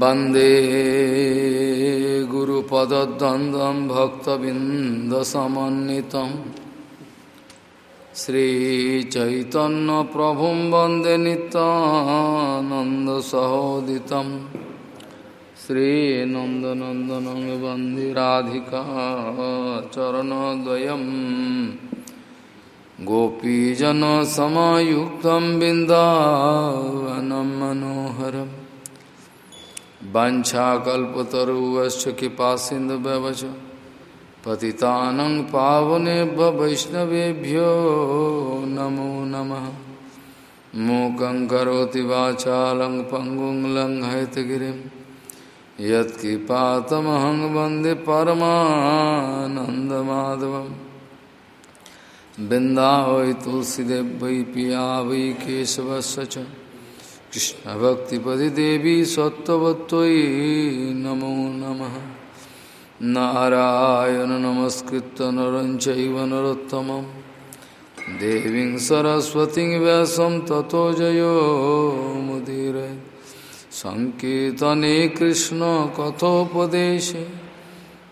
वंदे गुरुपदद्वन्द्वं भक्तबिन्दसमन्वितं श्रीचैतन्यप्रभुं वंदे नितानन्दसहोदितं श्रीनन्दनन्दनं वंदे राधिका चरणद्वयम् गोपीजनसमायुक्तं बिन्दावनं मनोहरम् वंशाकल्पतरुवश्च कृपा सिंधु व्यवच। पतितानं पावनेभ्य वैष्णवेभ्यो नमो नमः। मूकं करोति वाचालं पङ्गुं लङ्घयतगिरिं। यत्कृपातमहं वंदे परमानन्दमाधवम्। बिन्दा वै तुलसीदेव वै पिया वै केशवस्य कृष्ण भक्तिपति देवी सत्वत्वी नमो नमः। नारायण नमस्कृत नर चैव देवी सरस्वती व्यासं ततो जयो मुदीर। सङ्कीर्तने कृष्णकथोपदेशे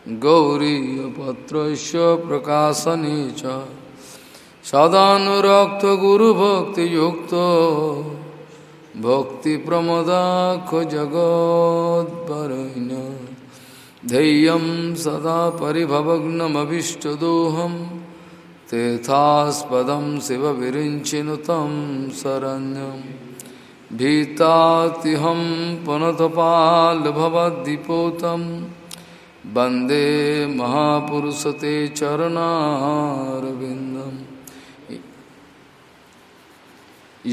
गौरीयपत्रस्य प्रकाशने च। सदानुरक्तगुरुभक्तियुक्तो भक्तिप्रमदाखो जगोद्वरुण्य धैर्यं सदा परिभवग्नमभीष्टदोहं। तेथास्पदं शिवविरिञ्चिनुतं शरण्यं। भीतातिहं पुनतपाल्भवद्दिपोतं वंदे महापुरुषते चरणारविन्दम्।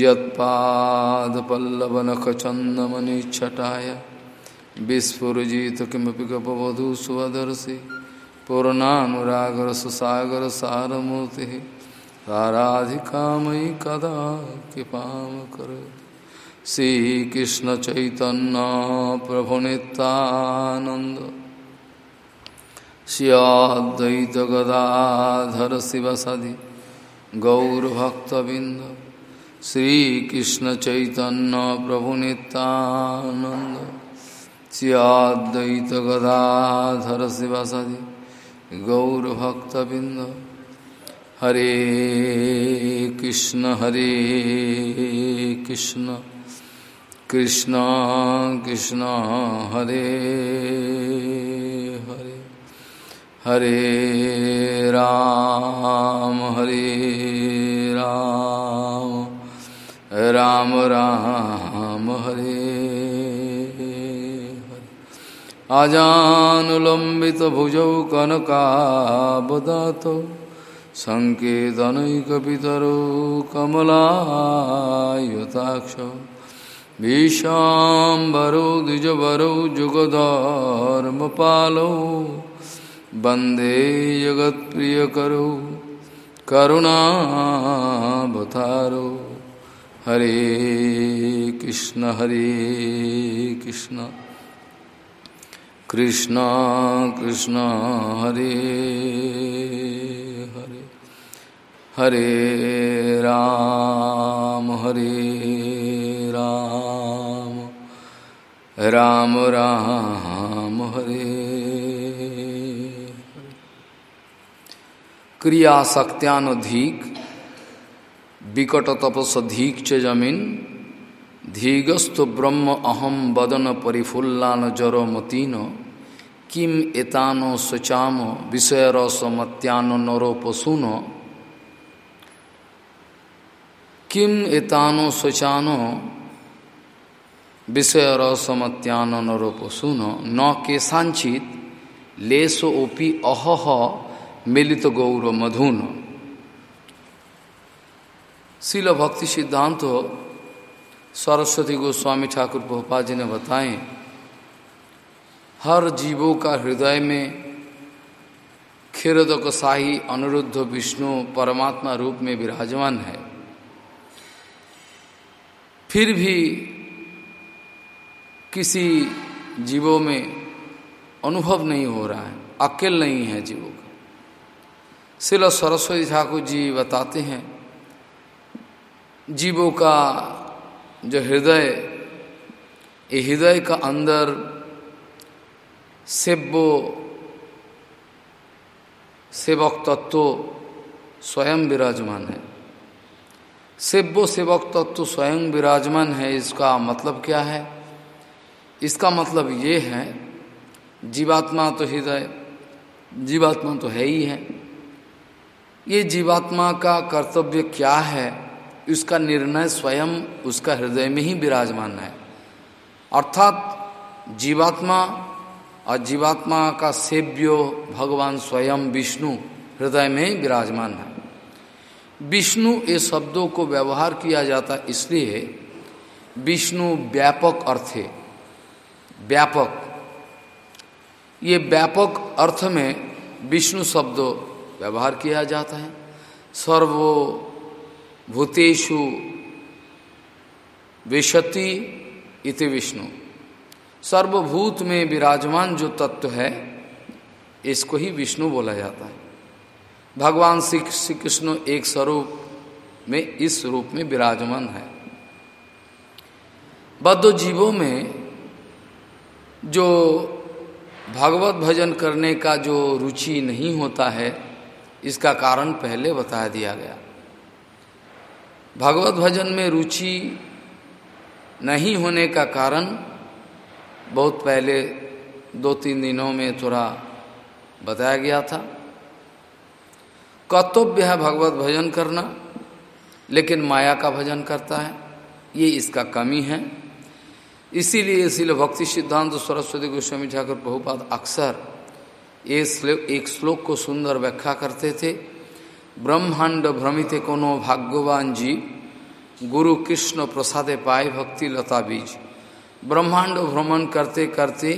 यत्पादपल्लवनखचन्दमनिच्छटाय। विस्फुरजित किमपि गपवधू स्वदर्शि पूर्णानुरागरससागरसारमूर्तिः ताराधिका मयि कदा कृपां करोति श्रीकृष्णचैतन्यप्रभुनितानन्द श्रियाद्वैतगदाधर शिवसदि गौरभक्तबिन्द। श्रीकृष्ण चैतन्य प्रभु नित्यानंद सियाद्वैत गदाधर शिवासदि गौरभक्तबिंद हरे कृष्ण हरे कृष्ण कृष्ण कृष्ण, हरे हरे। हरे राम हरे राम। राम राम हरे आजानुलम्बित भुजौ कनकाबदात सङ्केतनैकपितरो कमलायुताक्ष। भीशाम्बरो द्विजवरौ जुगधर्मपालौ। वंदे जगत्प्रियकरो करुणावतारो। हरे कृष्ण हरे कृष्ण। कृष्ण कृष्ण, हरे हरे। हरे राम हरे राम। राम राम, हरे। क्रिया शक्त्यानुधिक विकट तपसधीक च ज़मीन धीगस्तु ब्रह्म अहम वदन परिफुल्लान जरो मतीन किम एतानो स्वचाम विषय रसमत्यानो नरो पशुनो किम एतानो स्वचानो विषय रसमत्यानो नरो पशुनो न केशांचित लेसो ओपी मिलित गौर मधुनो शिल भक्ति सिद्धांत सरस्वती गोस्वामी ठाकुर भोपा जी ने बताए हर जीवों का हृदय में क्षीरद शाही अनुरुद्ध विष्णु परमात्मा रूप में विराजमान है फिर भी किसी जीवों में अनुभव नहीं हो रहा है अकेल नहीं है जीवों का शिल सरस्वती ठाकुर जी बताते हैं जीवों का जो हृदय, ये हृदय का अंदर सेव्यो सेवक तत्व स्वयं विराजमान है। सेव्यो सेवक तत्व स्वयं विराजमान है, इसका मतलब क्या है? इसका मतलब ये है, जीवात्मा तो हृदय, जीवात्मा तो है ही है। ये जीवात्मा का कर्तव्य क्या है? इसका निर्णय स्वयं उसका हृदय में ही विराजमान है। अर्थात जीवात्मा और जीवात्मा का सेव्यो भगवान स्वयं विष्णु हृदय में ही विराजमान है। विष्णु ये शब्दों को व्यवहार किया जाता इसलिए विष्णु व्यापक अर्थ है। व्यापक। ये व्यापक अर्थ में विष्णु शब्द व्यवहार किया जाता है। सर्वो भूतेषु विशति इति विष्णु। सर्वभूत में विराजमान जो तत्व है, इसको ही विष्णु बोला जाता है। भगवान श्री श्री कृष्ण एक स्वरूप में, इस रूप में विराजमान है। बद्ध जीवों में जो भागवत भजन करने का जो रुचि नहीं होता है, इसका कारण पहले बता दिया गया। भागवत भजन में रुचि नहीं होने का कारण बहुत पहले दो तीन दिनों में थोड़ा बताया गया था। कर्तव्य है भगवत भजन करना, लेकिन माया का भजन करता है, ये इसका कमी है। इसीलिए इसीलिए भक्ति सिद्धांत सरस्वती गोस्वामी ठाकुर बहुपात अक्सर ये एक श्लोक को सुंदर व्याख्या करते थे। ब्रह्मांड भ्रमित कोनो भाग्यवान जी गुरु कृष्ण प्रसादे पाए भक्ति लता बीज। ब्रह्मांड भ्रमण करते करते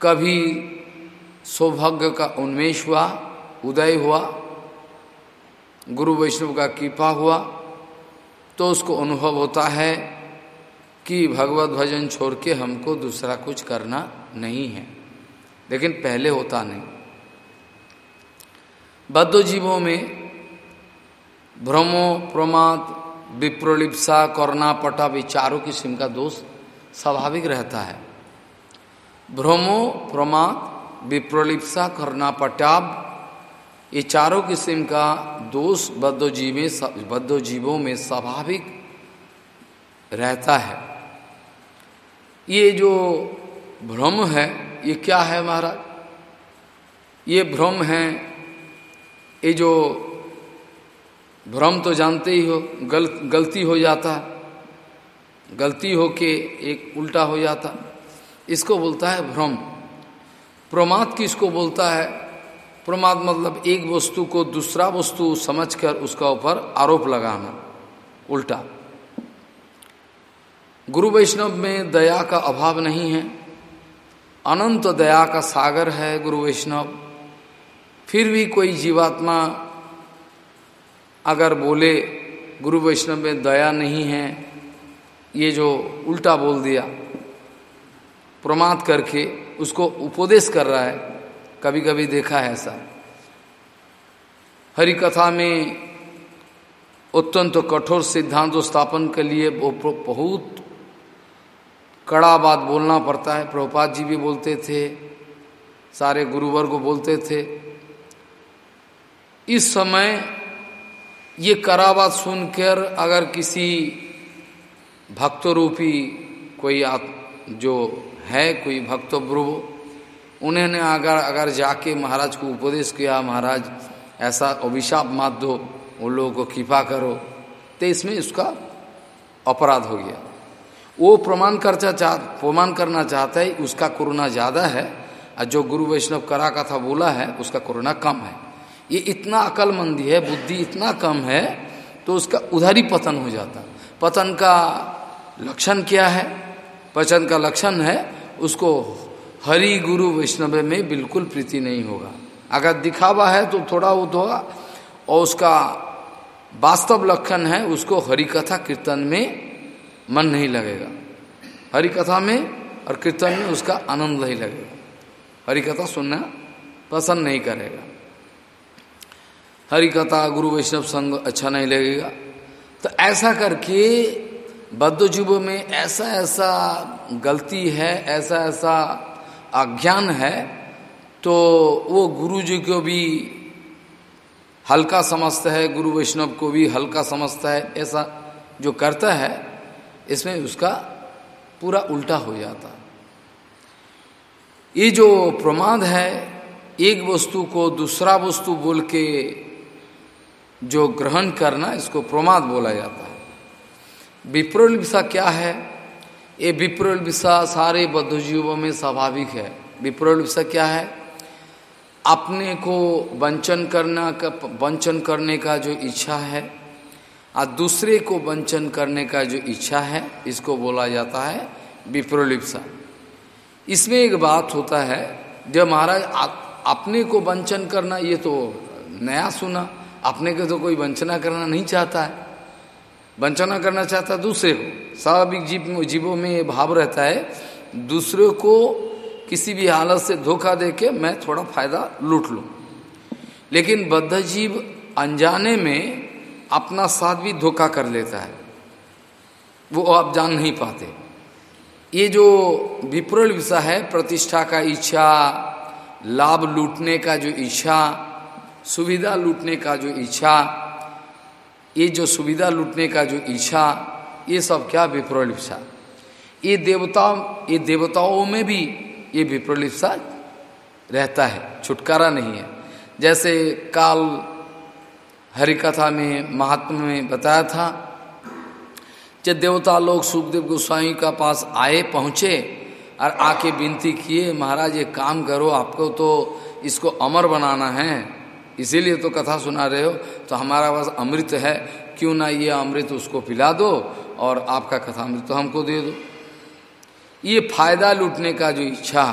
कभी सौभाग्य का उन्मेष हुआ, उदय हुआ, गुरु वैष्णव का कृपा हुआ तो उसको अनुभव होता है कि भगवत भजन छोड़ के हमको दूसरा कुछ करना नहीं है। लेकिन पहले होता नहीं। बद्ध जीवों में भ्रमो, प्रमाद, विप्रलिप्सा करना पटा विचारों किस्म का दोष स्वाभाविक रहता है। भ्रमो, प्रमाद, विप्रलिप्सा करना पटाब ये चारों किस्म का दोष बद्ध जीव में बद्ध जीवों में स्वाभाविक रहता है। ये जो भ्रम है, ये क्या है महाराज? ये भ्रम है ये जो भ्रम तो जानते ही हो, गल, गलती हो जाता, गलती हो के एक उल्टा हो जाता। इसको बोलता है भ्रम। प्रमाद किसको बोलता है? प्रमाद मतलब एक वस्तु को दूसरा वस्तु समझकर उसका ऊपर आरोप लगाना, उल्टा। गुरु वैष्णव में दया का अभाव नहीं है। अनंत दया का सागर है गुरु वैष्णव। फिर भी कोई जीवात्मा अगर बोले, गुरु वैष्णव में दया नहीं है, ये जो उल्टा बोल दिया, प्रमाद करके उसको उपदेश कर रहा है कभी कभी देखा है ऐसा। हरि कथा में अत्यंत तो कठोर सिद्धांत स्थापन के लिए वो बहुत कड़ा बात बोलना पड़ता है। प्रभुपाद जी भी बोलते थे, सारे गुरुवर को बोलते थे। इस समय ये करावा सुनकर अगर किसी भक्त रूपी कोई जो है, कोई भक्त ब्रुव उन्होंने अगर अगर जाके महाराज को उपदेश किया, महाराज, ऐसा अभिशाप मात दो, उन लोगों को कृपा करो तो इसमें उसका अपराध हो गया। वो प्रमाण करता चाह प्रमाण करना चाहता है, उसका कोरोना ज़्यादा है, और जो गुरु वैष्णव करा का था बोला है, उसका कोरोना कम है। ये इतना अकलमंदी है, बुद्धि इतना कम है तो उसका उधर ही पतन हो जाता। पतन का लक्षण क्या है? पचन का लक्षण है, उसको हरि गुरु वैष्णव में बिल्कुल प्रीति नहीं होगा। अगर दिखावा है तो थोड़ा वो तो और उसका वास्तव लक्षण है, उसको हरि कथा कीर्तन में मन नहीं लगेगा। हरि कथा में और कीर्तन में उसका आनंद नहीं लगेगा। हरि कथा सुनना पसंद नहीं करेगा। हरि कथा गुरु वैष्णव संग अच्छा नहीं लगेगा। तो ऐसा करके बद्ध जीवों में ऐसा ऐसा गलती है, ऐसा ऐसा अज्ञान है तो वो गुरु जी को भी हल्का समझता है, गुरु वैष्णव को भी हल्का समझता है, ऐसा जो करता है, इसमें उसका पूरा उल्टा हो जाता। ये जो प्रमाद है, एक वस्तु को दूसरा वस्तु बोल के जो ग्रहण करना, इसको प्रमाद बोला जाता है। विप्रोलिप्सा क्या है? ये विप्रोलिप्सा सारे बद्धजीवों में स्वाभाविक है। विप्रोलिप्सा क्या है? अपने को वंचन करना का, वंचन करने का जो इच्छा है, और दूसरे को वंचन करने का जो इच्छा है, इसको बोला जाता है विप्रोलिप्सा इसमें एक बात होता है, जब महाराज अपने को वंचन करना, ये तो नया सुना। अपने को तो कोई वंचना करना नहीं चाहता है। वंचना करना चाहता दूसरे को। स्वाभाविक जीव जीवों में ये भाव रहता है, दूसरे को किसी भी हालत से धोखा दे के मैं थोड़ा फ़ायदा लूट लूँ। लेकिन बद्ध जीव अनजाने में अपना साथ भी धोखा कर लेता है। वो आप जान नहीं पाते। ये जो विप्रल विषय है, प्रतिष्ठा का इच्छा, लाभ लूटने का जो इच्छा सुविधा लूटने का जो इच्छा ये जो सुविधा लूटने का जो इच्छा ये सब क्या विप्रलिप्सा ये देवता ये देवताओं में भी ये विप्रलिप्सा रहता है, छुटकारा नहीं है। जैसे काल हरिकथा में, महात्मा में बताया था, जब देवता लोग सुखदेव गोस्वामी का पास आए, पहुँचे और आके विनती किए, महाराज ये काम करो, आपको तो इसको अमर बनाना है। इसीलिए तो कथा सुना रहे हो तो हमारा पास अमृत है। क्यों ना ये अमृत उसको पिला दो और आपका कथा अमृत तो हमको दे दो। ये फ़ायदा लूटने का जो इच्छा,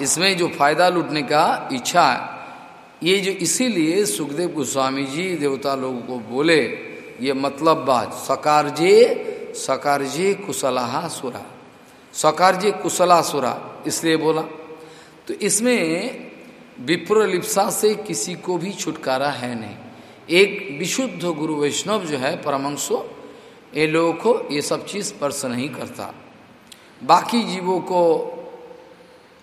इसमें जो फ़ायदा लूटने का इच्छा है ये जो इसीलिए सुखदेव गोस्वामी जी देवता लोगों को बोले, ये मतलब बात सकारजे सकारजे कुशलाहा सुरा। सकारजे कुशला सुरा, इसलिए बोला। तो इसमें विप्रलिप्सा से किसी को भी छुटकारा है नहीं। एक विशुद्ध गुरु वैष्णव जो है, परमंशो, ये लोगों को ये सब चीज़ स्पर्श नहीं करता। बाकी जीवों को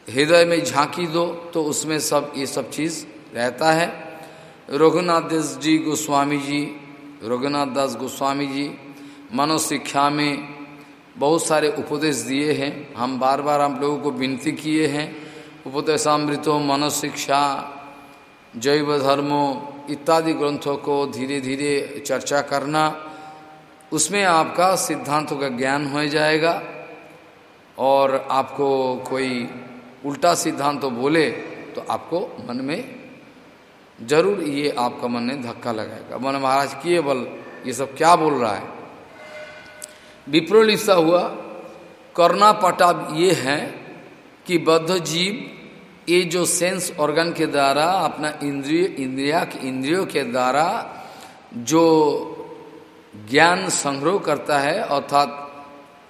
हृदय में झांकी दो तो उसमें सब, ये सब चीज़ रहता है। रघुनाथ दास जी गोस्वामी जी, रघुनाथ दास गोस्वामी जी, मनोशिक्षा में बहुत सारे उपदेश दिए हैं। हम बार बार हम लोगों को विनती किए हैं। उपदेशामृतो मनोशिक्षा जैव धर्मो इत्यादि ग्रंथों को धीरे धीरे चर्चा करना, उसमें आपका सिद्धांतों का ज्ञान हो जाएगा और आपको कोई उल्टा सिद्धांत तो बोले तो आपको मन में ज़रूर ये आपका मन में धक्का लगाएगा। मन महाराज किए बल, ये सब क्या बोल रहा है? विप्रोलिसा हुआ करना पटा ये है कि बद्ध जीव ये जो सेंस ऑर्गन के द्वारा, अपना इंद्रिय, इंद्रिया इंद्रियों के द्वारा जो ज्ञान संग्रह करता है, अर्थात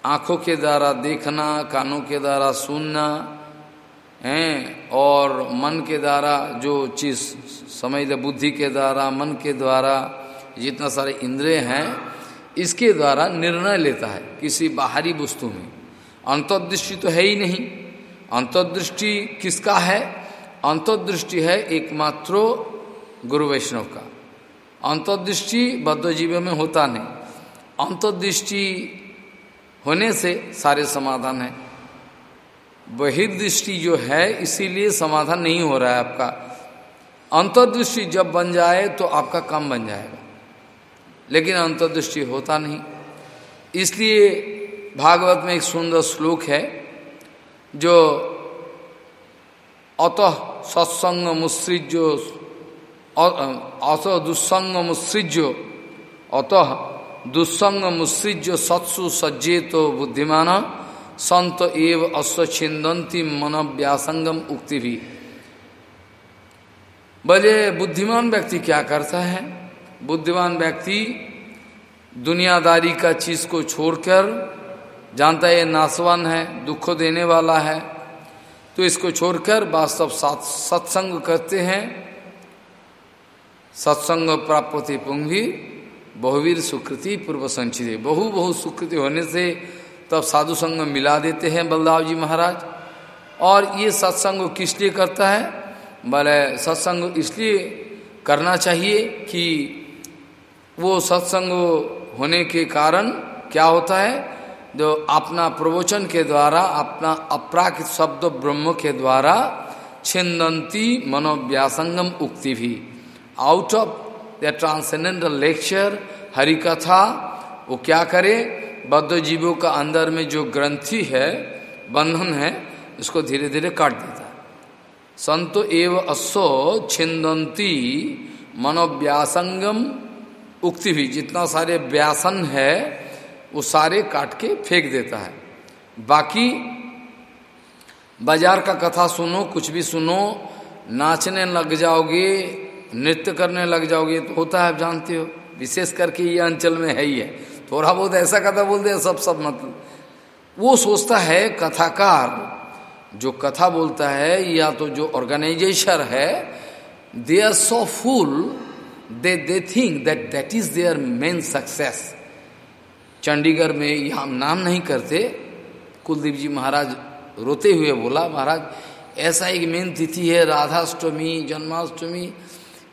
आँखों के द्वारा देखना, कानों के द्वारा सुनना, हैं, और मन के द्वारा जो चीज़ समझ बुद्धि के द्वारा, मन के द्वारा जितना सारे इंद्रिय हैं, इसके द्वारा निर्णय लेता है किसी बाहरी वस्तु में। अंतर्दृष्टि तो है ही नहीं। अंतर्दृष्टि किसका है? अंतर्दृष्टि है एकमात्र गुरु वैष्णव का। अंतर्दृष्टि बद्ध जीव में होता नहीं। अंतर्दृष्टि होने से सारे समाधान है। बहिर्दृष्टि जो है, इसीलिए समाधान नहीं हो रहा है आपका। अंतर्दृष्टि जब बन जाए तो आपका काम बन जाएगा। लेकिन अंतर्दृष्टि होता नहीं। इसलिए भागवत में एक सुंदर श्लोक है जो अतः सत्संग मुसृज्यो अत दुस्संग मुसृज्यो अतः दुस्संग मुसृज्य सत्सु सज्जे तो बुद्धिमान संत एव अश्वछिंदंती मन व्यासंगम उक्ति भी बोले बुद्धिमान व्यक्ति क्या करता है बुद्धिमान व्यक्ति दुनियादारी का चीज़ को छोड़कर जानता है ये नासवान है, दुख देने वाला है। तो इसको छोड़कर वास्तव सत्संग करते हैं। सत्संग प्राप्ति पुंगी, बहुवीर सुकृति पूर्व संचित बहु बहु सुकृति होने से तब साधु संग मिला देते हैं बलदाव जी महाराज। और ये सत्संग किस लिए करता है? बोले, सत्संग इसलिए करना चाहिए कि वो सत्संग होने के कारण क्या होता है? जो अपना प्रवचन के द्वारा, अपना अपराकृत शब्द ब्रह्म के द्वारा छिंदंती मनोव्यासंगम उक्ति भी। Out of the transcendental lecture Hari कथा वो क्या करे? बद्ध जीवों का अंदर में जो ग्रंथि है, बंधन है, उसको धीरे धीरे काट देता है। संतो एव असो छिंदंती मनोव्यासंगम उक्ति भी। जितना सारे व्यासन है वो सारे काट के फेंक देता है। बाकी बाज़ार का कथा सुनो, कुछ भी सुनो, नाचने लग जाओगे, नृत्य करने लग जाओगे तो होता है, आप जानते हो। विशेष करके ये अंचल में है ही है। थोड़ा बहुत ऐसा कथा बोल दे सब सब मतलब वो सोचता है, कथाकार जो कथा बोलता है, या तो जो ऑर्गेनाइजेशन है they are so full they they think that that is their main success Chandigarh में ये हम नाम नहीं करते। कुलदीप जी महाराज रोते हुए बोला, महाराज, ऐसा एक मेन तिथि है, राधाष्टमी, जन्माष्टमी।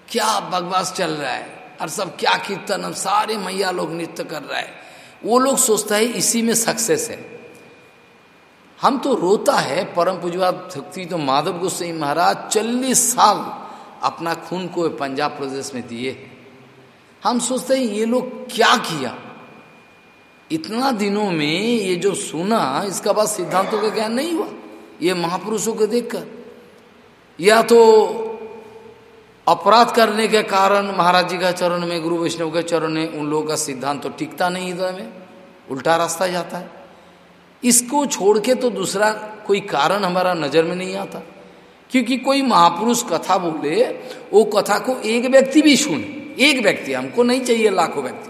क्या बकवास चल रहा है? और सब क्या कीर्तन, हम सारे मैया लोग नृत्य कर रहा है। वो लोग सोचता है इसी में सक्सेस है। हम तो रोता है, परम पूजवा शक्ति तो माधव गोस्वाई महाराज चालीस साल अपना खून को पंजाब प्रदेश में दिए हम सोचते हैं ये लोग क्या किया? इतना दिनों में ये जो सुना, इसका बाद सिद्धांतों का ज्ञान नहीं हुआ? ये महापुरुषों को देखकर। या तो अपराध करने के कारण महाराज जी का चरण में, गुरु वैष्णव के चरण में, उन लोगों का सिद्धांत तो टिकता नहीं हृदय में, उल्टा रास्ता जाता है। इसको छोड़ के तो दूसरा कोई कारण हमारा नज़र में नहीं आता। क्योंकि कोई महापुरुष कथा बोले, वो कथा को एक व्यक्ति भी सुने। एक व्यक्ति, हमको नहीं चाहिए लाखों व्यक्ति।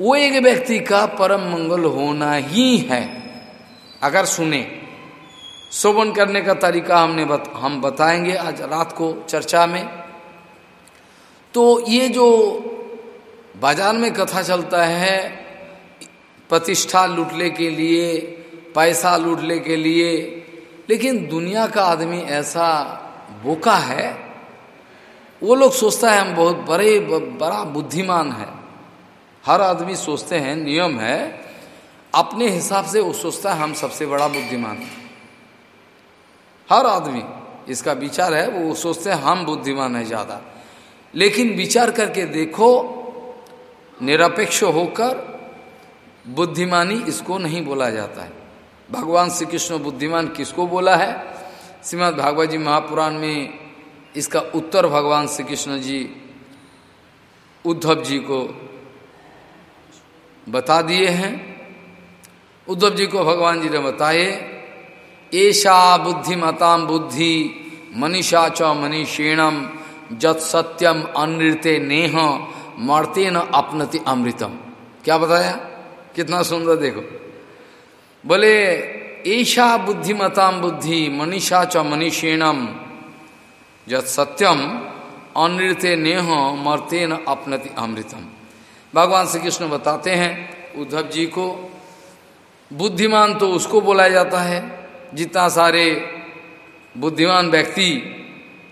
वो एक व्यक्ति का परम मंगल होना ही है। अगर सुने शोभन करने का तरीका हमने बत, हम बताएँगे आज रात को चर्चा में। तो ये जो बाज़ार में कथा चलता है प्रतिष्ठा लूटने के लिए पैसा लूटने के लिए लेकिन दुनिया का आदमी ऐसा बोका है वो लोग सोचता है हम बहुत बड़े बड़ा बुद्धिमान है। हर आदमी सोचते हैं, नियम है, अपने हिसाब से वो सोचता है, हम सबसे बड़ा बुद्धिमान हर आदमी, इसका विचार है, वो सोचते हैं, हम बुद्धिमान है ज़्यादा। लेकिन विचार करके देखो, निरपेक्ष होकर बुद्धिमानी इसको नहीं बोला जाता है। भगवान श्री कृष्ण बुद्धिमान किसको बोला है? श्रीमद भागवत जी महापुराण में इसका उत्तर भगवान श्री कृष्ण जी, उद्धव जी को बता दिए हैं। उद्धव जी को भगवान जी ने बताए ऐसा बुद्धिमताम बुद्धि मनीषा च मनीषेणम जत सत्यम अनृत्य नेह मरते न अपनति अमृतम। क्या बताया? कितना सुंदर देखो। बोले ऐसा बुद्धिमताम बुद्धि मनीषा च मनीषेणम जत सत्यम अनृत्य नेह मरते न अपनति अमृतम। भगवान श्री कृष्ण बताते हैं, उद्धव जी को, बुद्धिमान तो उसको बोला जाता है, जितना सारे बुद्धिमान व्यक्ति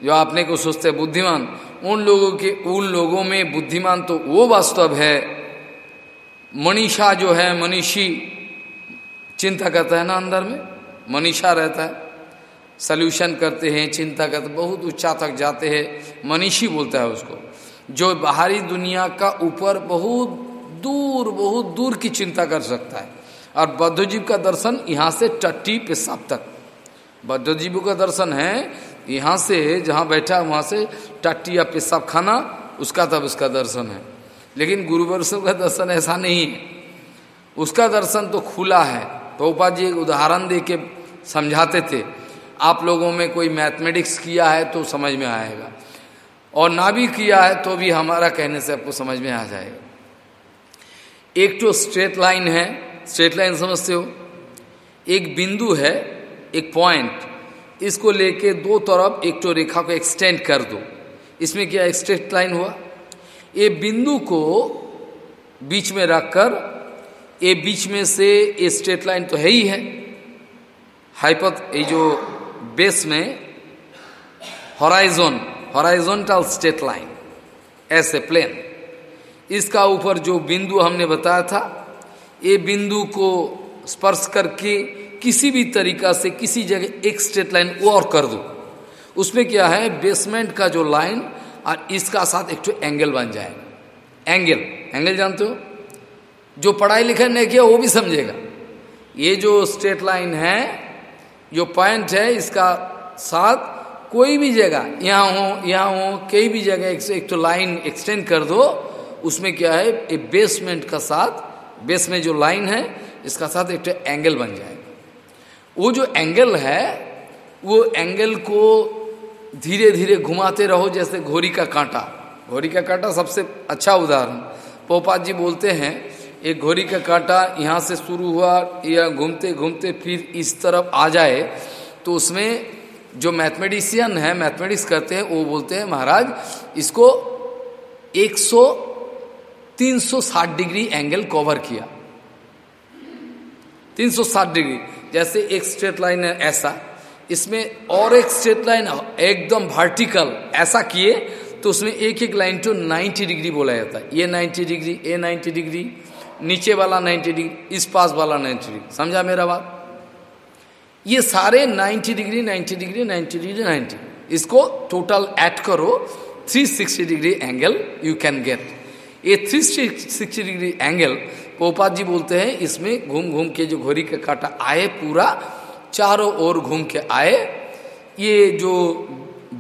जो आपने को सोचते हैं, बुद्धिमान, उन लोगों के, उन लोगों में बुद्धिमान तो वो वास्तव है। मनीषा जो है, मनीषी, चिंता करता है ना अंदर में? मनीषा रहता है। सल्यूशन करते हैं, चिंता करते बहुत ऊँचा तक जाते हैं। मनीषी बोलता है उसको। जो बाहरी दुनिया का ऊपर बहुत दूर बहुत दूर की चिंता कर सकता है। और बद्धजीव का दर्शन यहाँ से टट्टी पेशाब तक। बद्धजीव का दर्शन है, यहाँ से जहाँ बैठा है वहाँ से टट्टी या पेशाब खाना, उसका तब उसका दर्शन है। लेकिन गुरु वैष्णव का दर्शन ऐसा नहीं है। उसका दर्शन तो खुला है। प्रभुपा जी एक उदाहरण दे के समझाते थे। आप लोगों में कोई मैथमेटिक्स किया है तो समझ में आएगा। और ना भी किया है तो भी हमारा कहने से आपको समझ में आ जाएगा। एक तो स्ट्रेट लाइन है। स्ट्रेट लाइन समझते हो? एक बिंदु है, एक पॉइंट इसको लेके दो तरफ़ एक तो रेखा को एक्सटेंड कर दो। इसमें क्या स्ट्रेट लाइन हुआ? ये बिंदु को बीच में रखकर, ये बीच में से ये स्ट्रेट लाइन तो है ही है। हाइपत ये जो बेस में हॉराइजन हॉराइजोनटल स्ट्रेट लाइन, ऐसे प्लेन। इसका ऊपर जो बिंदु हमने बताया था, ये बिंदु को स्पर्श करके किसी भी तरीका से किसी जगह एक स्ट्रेट लाइन और कर दो। उसमें क्या है? बेसमेंट का जो लाइन और इसका साथ एक एंगल बन जाएगा एंगल एंगल जानते हो? जो पढ़ाई लिखाई नहीं किया, वो भी समझेगा। ये जो स्ट्रेट लाइन है, जो पॉइंट है, इसका साथ कोई भी जगह यहाँ हो यहाँ हो कई भी जगह एक, एक तो लाइन एक्सटेंड कर दो। उसमें क्या है एक बेसमेंट का साथ बेस में जो लाइन है इसका साथ एक एंगल बन जाएगा। वो जो एंगल है वो एंगल को धीरे धीरे घुमाते रहो जैसे घोड़ी का कांटा। घोड़ी का कांटा सबसे अच्छा उदाहरण। पोपात जी बोलते हैं एक घोड़ी का कांटा यहाँ से शुरू हुआ या घूमते घूमते फिर इस तरफ़ आ जाए तो उसमें जो मैथमेटिशियन है, मैथमेटिक्स करते हैं, वो बोलते हैं, महाराज, इसको 100 360 डिग्री एंगल कवर किया। 360 डिग्री। जैसे एक स्ट्रेट लाइन है ऐसा, इसमें और एक स्ट्रेट लाइन एकदम वर्टिकल ऐसा किए तो उसमें एक एक लाइन टू 90 डिग्री बोला जाता है। ये 90 डिग्री, ये 90 डिग्री, नीचे वाला 90 डिग्री, इस पास वाला 90 डिग्री। समझा मेरा बात? ये सारे 90 डिग्री 90 डिग्री 90 डिग्री 90 इसको टोटल ऐड करो। 360 degree angle you can get ये 360 डिग्री एंगल पोपात जी बोलते हैं, इसमें घूम घूम के जो घोड़ी का काटा आए पूरा, चारों ओर घूम के आए। ये जो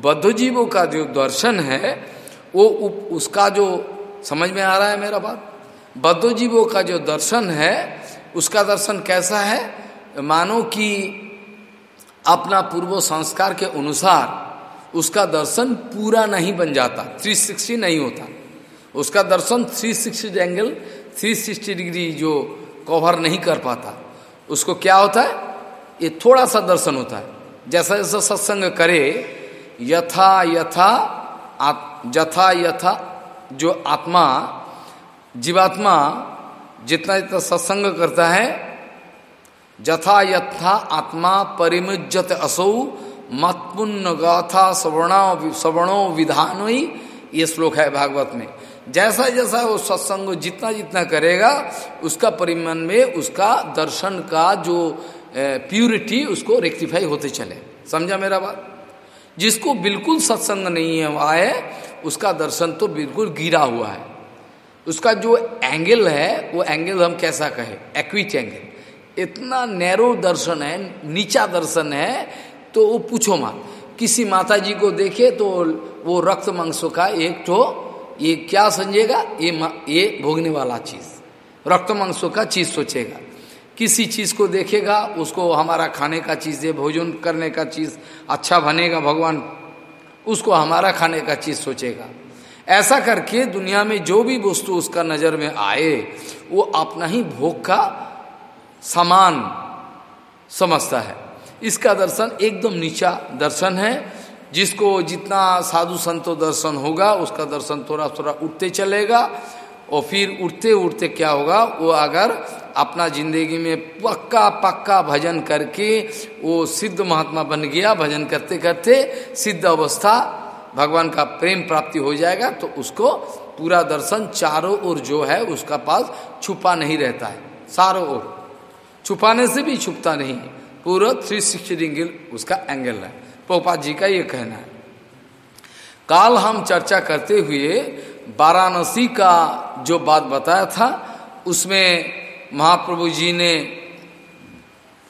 बद्धजीवों का जो दर्शन है, वो उसका जो, समझ में आ रहा है मेरा बात? बद्धजीवों का जो दर्शन है, उसका दर्शन कैसा है? मानो कि अपना पूर्व संस्कार के अनुसार उसका दर्शन पूरा नहीं बन जाता 360 नहीं होता। उसका दर्शन 360 एंगल 360 डिग्री जो कवर नहीं कर पाता। उसको क्या होता है? ये थोड़ा सा दर्शन होता है। जैसा जैसा सत्संग करे, यथा यथा यथा यथा जो आत्मा, जीवात्मा जितना जितना सत्संग करता है जथा यथा आत्मा परिमुजत असौ मतपुण्य गाथा सवर्णा सवर्णो विधान ये श्लोक है भागवत में। जैसा जैसा वो सत्संग जितना जितना करेगा, उसका परिमान में उसका दर्शन का जो प्यूरिटी उसको रेक्टिफाई होते चले। समझा मेरा बात? जिसको बिल्कुल सत्संग नहीं है, आए, उसका दर्शन तो बिल्कुल गिरा हुआ है। उसका जो एंगल है, वो एंगल हम कैसा कहे? एक्विच एंगल इतना नैरो दर्शन है, नीचा दर्शन है तो वो पूछो माँ किसी माता जी को देखे तो वो रक्त मांसों का एक तो ये क्या समझेगा? ये ये भोगने वाला चीज़। रक्त मांसों का चीज़ सोचेगा। किसी चीज़ को देखेगा, उसको हमारा खाने का चीज़ है, भोजन करने का चीज़ अच्छा बनेगा भगवान, उसको हमारा खाने का चीज़ सोचेगा। ऐसा करके दुनिया में जो भी वस्तु उसका नज़र में आए, वो अपना ही भोग का समान समझता है। इसका दर्शन एकदम नीचा दर्शन है। जिसको जितना साधु संतो दर्शन होगा, उसका दर्शन थोड़ा थोड़ा उठते चलेगा। और फिर उठते उठते क्या होगा, वो अगर अपना ज़िंदगी में पक्का पक्का भजन करके वो सिद्ध महात्मा बन गया, भजन करते करते सिद्ध अवस्था भगवान का प्रेम प्राप्ति हो जाएगा तो उसको पूरा दर्शन चारों ओर जो है, उसका पास छुपा नहीं रहता है। चारों ओर। छुपाने से भी छुपता नहीं है। पूरा थ्री सिक्सटी डिग्री उसका एंगल है। पोपा जी का ये कहना है। काल हम चर्चा करते हुए वाराणसी का जो बात बताया था, उसमें महाप्रभु जी ने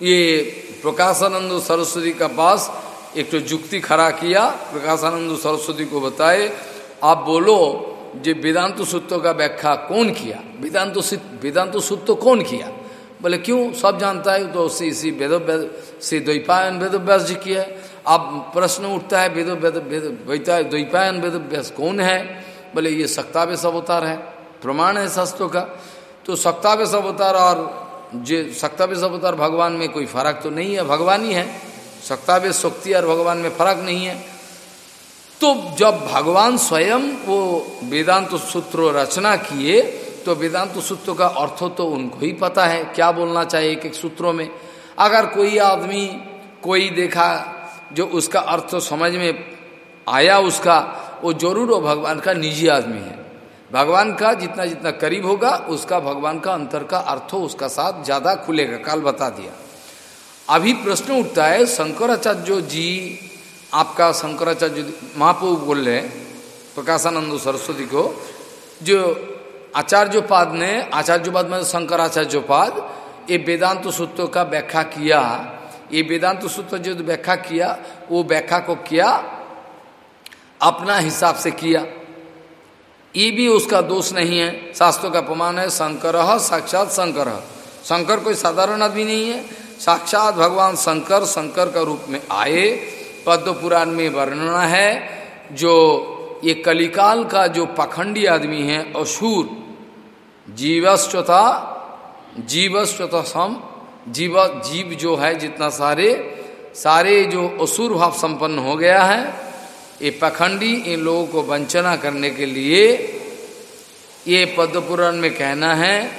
ये प्रकाशानंद सरस्वती का पास एक तो जुक्ति खड़ा किया, प्रकाशानंद सरस्वती को बताए, आप बोलो जो वेदांत सूत्रों का व्याख्या कौन किया? वेदांत वेदांत सूत्र कौन किया? बोले, क्यों? सब जानता है तो उससे इसी वेद से, द्वैपायन वेदव्यास जी किया अब प्रश्न उठता है वेद वेद द्वैपायन वेदव्यास कौन है? बोले, ये सक्तावेश अवतार है। प्रमाण है शास्त्रों का। तो सक्तावेश अवतार और जो सक्तावेश अवतार भगवान में कोई फ़र्क तो नहीं है, भगवान ही है। सक्तावेश शक्ति और भगवान में फ़र्क नहीं है। तो जब भगवान स्वयं वो वेदांत सूत्र रचना किए तो वेदांत सूत्र का अर्थ तो उनको ही पता है, क्या बोलना चाहिए एक एक सूत्रों में। अगर कोई आदमी कोई देखा जो उसका अर्थ समझ में आया उसका, वो ज़रूर वो भगवान का निजी आदमी है। भगवान का जितना जितना करीब होगा, उसका भगवान का अंतर का अर्थ, उसका साथ ज़्यादा खुलेगा, काल बता दिया। अभी प्रश्न उठता है, शंकराचार्य जी, आपका शंकराचार्य महाप्रभु बोल रहे प्रकाशानंद सरस्वती को, जो आचार्योपाद ने, आचार्योपाद में शंकराचार्योपाद, ये वेदांत सूत्र का व्याख्या किया। ये वेदांत सूत्र जो व्याख्या किया, वो व्याख्या को किया, अपना हिसाब से किया। ये भी उसका दोष नहीं है। शास्त्रों का प्रमाण है, शंकर साक्षात शंकर शंकर कोई साधारण आदमी नहीं है। साक्षात भगवान शंकर शंकर का रूप में आए। पद्म पुराण में वर्णना है, जो ये कलिकाल का जो पखंडी आदमी है असूर जीवस्वता जीवस्वता सम, जीव जीव जो है जितना सारे सारे जो असुर भाव संपन्न हो गया है, ये पखंडी इन लोगों को वंचना करने के लिए ये पद्मपुराण में कहना है,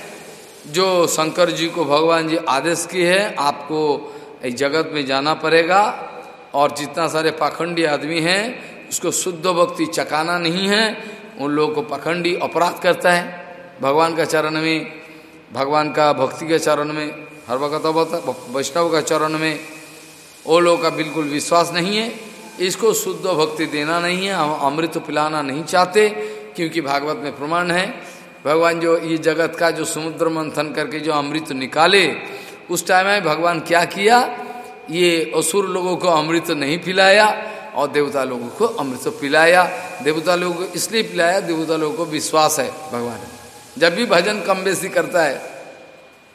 जो शंकर जी को भगवान जी आदेश किए है, आपको इस जगत में जाना पड़ेगा, और जितना सारे पाखंडी आदमी हैं, उसको शुद्ध भक्ति चकाना नहीं है, उन लोगों को पाखंडी अपराध करता है। भगवान का चरण में, भगवान का भक्ति के चरण में, हर वक्त वैष्णव का चरण में वो लोगों का बिल्कुल विश्वास नहीं है। इसको शुद्ध भक्ति देना नहीं है, हम अमृत पिलाना नहीं चाहते, क्योंकि भागवत में प्रमाण है। भगवान जो ये जगत का जो समुद्र मंथन करके जो अमृत निकाले, उस टाइम में भगवान क्या किया? ये असुर लोगों को अमृत नहीं पिलाया और देवता लोगों को अमृत पिलाया। देवता लोगों को इसलिए पिलाया, देवता लोगों को विश्वास है भगवान। जब भी भजन कम बेसी करता है,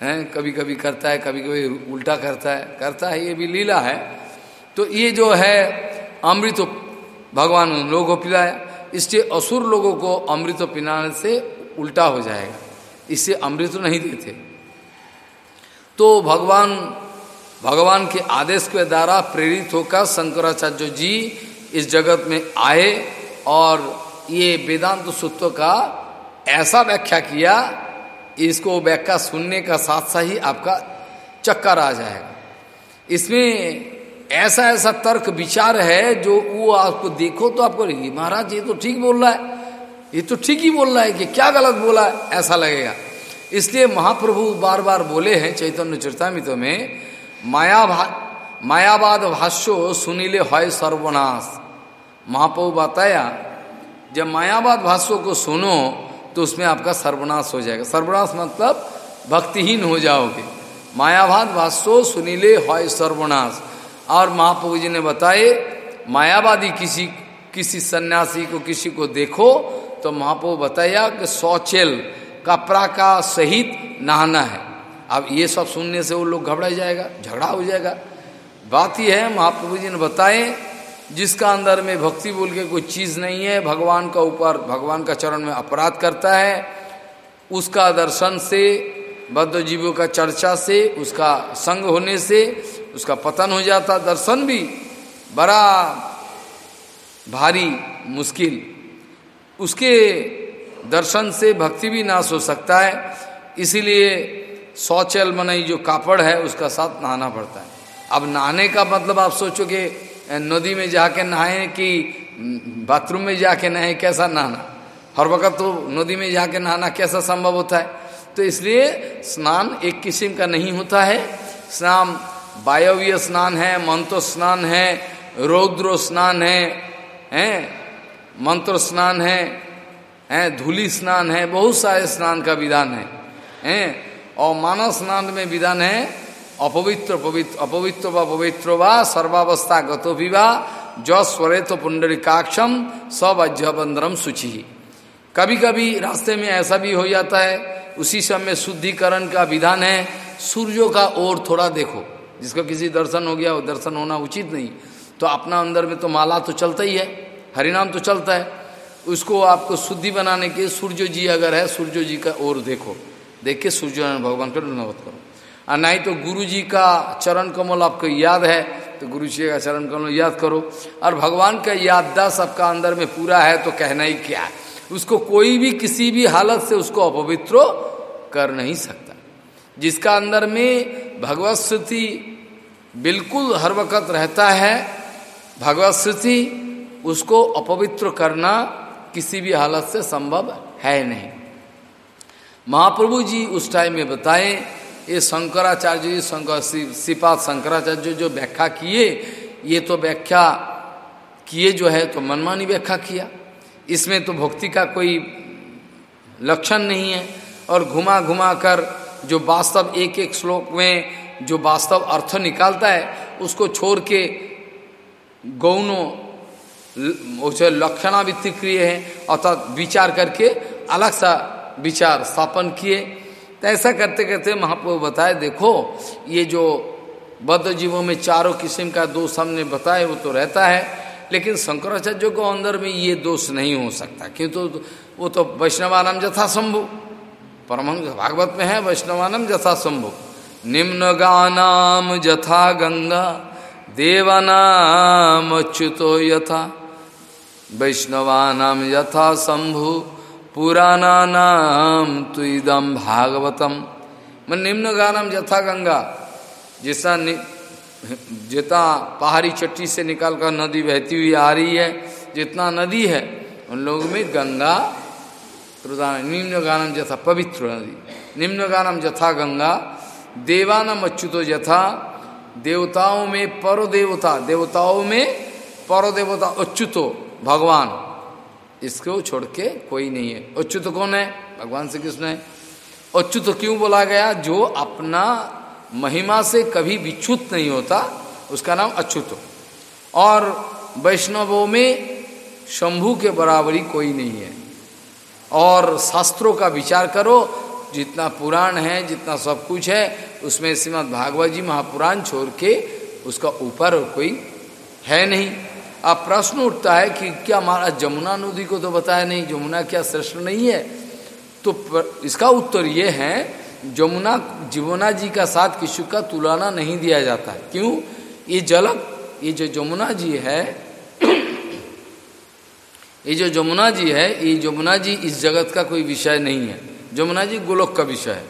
हैं कभी कभी करता है कभी कभी उल्टा करता है करता है, ये भी लीला है। तो ये जो है, अमृत भगवान उन लोगों को पिलाया इसलिए असुर लोगों को अमृत पिलाने से उल्टा हो जाएगा, इससे अमृत नहीं देते। तो भगवान भगवान के आदेश के द्वारा प्रेरित होकर शंकराचार्य जी इस जगत में आए, और ये वेदांत सूत्र का ऐसा व्याख्या किया, इसको व्याख्या सुनने का साथ साथ ही आपका चक्कर आ जाएगा। इसमें ऐसा ऐसा तर्क विचार है जो वो आपको देखो तो आपको महाराज, ये तो ठीक बोल रहा है। ये तो ठीक ही बोल रहा है कि क्या गलत बोला है? ऐसा लगेगा। इसलिए महाप्रभु बार बार बोले हैं चैतन्य चरितमित में, माया भा, मायावाद भाष्यो सुनीले है सर्वनाश। महाप्रभु बताया, जब मायावाद भाष्यों को सुनो तो उसमें आपका सर्वनाश हो जाएगा। सर्वनाश मतलब भक्तिहीन हो जाओगे। मायावाद भाष्यो सुनीले है सर्वनाश। और महाप्रभु जी ने बताए, मायावादी किसी किसी सन्यासी को, किसी को देखो तो महाप्रभु बताया कि सौचेल कपड़ा का सहित नहाना है। अब ये सब सुनने से वो लोग घबरा जाएगा, झगड़ा हो जाएगा। बात यह है, महाप्रभु जी ने बताए जिसका अंदर में भक्ति बोल के कोई चीज़ नहीं है, भगवान का ऊपर भगवान का चरण में अपराध करता है, उसका दर्शन से बद्ध जीवों का चर्चा से, उसका संग होने से, उसका पतन हो जाता, दर्शन भी बड़ा भारी, मुश्किल। उसके दर्शन से भक्ति भी नाश हो सकता है, इसीलिए शौचल मनाई जो कापड़ है, उसका साथ नहाना पड़ता है। अब नहाने का मतलब आप सोचो कि नदी में जाके नहाए कि बाथरूम में जाके नहाए, कैसा नहाना? हर वक्त तो नदी में जाके नहाना कैसा संभव होता है? तो इसलिए स्नान एक किस्म का नहीं होता है। स्नान वायव्य स्नान है, मंत्र स्नान है, रौद्र स्नान है, हैं? मंत्र स्नान है, हैं? धूली स्नान है, बहुत सारे स्नान का विधान है, हैं? और मानव स्नान में विधान है अपवित्र, पवित्र, अपवित्र व पवित्र व, सर्वावस्था गतो विवा जो स्वरे तो पुंडरिकाक्षम सब अज्ञबंदरम सुचि कभी कभी रास्ते में ऐसा भी हो जाता है, उसी समय शुद्धिकरण का विधान है, सूर्यों का ओर थोड़ा देखो, जिसको किसी दर्शन हो गया, वो दर्शन होना उचित नहीं। तो अपना अंदर में तो माला तो चलता ही है, हरिनाम तो चलता है। उसको आपको शुद्धि बनाने के सूर्य जी अगर है, सूर्य जी का ओर देखो, देख के सूर्य भगवान का धन्यवाद करो। और नहीं तो गुरु जी का चरण कमल आपको याद है तो गुरु जी का चरण कमल याद करो। और भगवान का याददा सबका अंदर में पूरा है तो कहना ही क्या है? उसको कोई भी, किसी भी हालत से उसको अपवित्र कर नहीं सकता। जिसका अंदर में भगवत स्थिति बिल्कुल हर वक्त रहता है, भगवत स्थिति उसको अपवित्र करना किसी भी हालत से संभव है नहीं। महाप्रभु जी उस टाइम में बताए ये शंकराचार्य जी शंकर श्रीपाद शंकराचार्य जो व्याख्या किए, ये तो व्याख्या किए जो है तो मनमानी व्याख्या किया। इसमें तो भक्ति का कोई लक्षण नहीं है। और घुमा घुमा कर जो वास्तव एक एक श्लोक में जो वास्तव अर्थ निकालता है, उसको छोड़ के गौनों उसे लक्षणावृत्ति क्रिय है, अर्थात विचार करके अलग सा विचार स्थापन किए। तो ऐसा करते करते महाप्रभु बताए, देखो, ये जो बद्ध जीवों में चारों किस्म का दोष हमने बताए वो तो रहता है, लेकिन शंकराचार्य को अंदर में ये दोष नहीं हो सकता क्योंकि तो वो तो वैष्णवानम जथा शंभु परमहंस भागवत में है वैष्णवानम जथा शंभु निम्न गानाम जथा गंगा, देवानाम अच्युतो यथा, वैष्णवानाम यथा शंभु पुराना नाम तुदम भागवतम। मन निम्न गानम जथा गंगा, जिसा जितना पहाड़ी चट्टी से निकाल कर नदी बहती हुई आ रही है, जितना नदी है, उन लोगों में गंगा प्रधान निम्न गानम जथा पवित्र नदी। निम्न गानम जथा गंगा देवानम अच्युतो जथा, देवताओं में पर देवता, देवताओं में पर देवता अच्युतो, भगवान। इसको छोड़ के कोई नहीं है। अच्युत कौन है? भगवान श्री कृष्ण है। अच्युत क्यों बोला गया? जो अपना महिमा से कभी विच्युत नहीं होता, उसका नाम अच्युत। और वैष्णवों में शंभु के बराबरी कोई नहीं है। और शास्त्रों का विचार करो, जितना पुराण है, जितना सब कुछ है, उसमें श्रीमद भागवत जी महापुराण छोड़ के उसका ऊपर कोई है नहीं। अब प्रश्न उठता है कि क्या महाराज जमुना नदी को तो बताया नहीं, जमुना क्या श्रेष्ठ नहीं है? तो इसका उत्तर ये है, जमुना जमुना जी का साथ किसी का तुलना नहीं दिया जाता। है क्यों? ये जलक ये जो जमुना जी है, ये जो जमुना जी है, ये जमुना जी इस जगत का कोई विषय नहीं है। जमुना जी गोलोक का विषय है।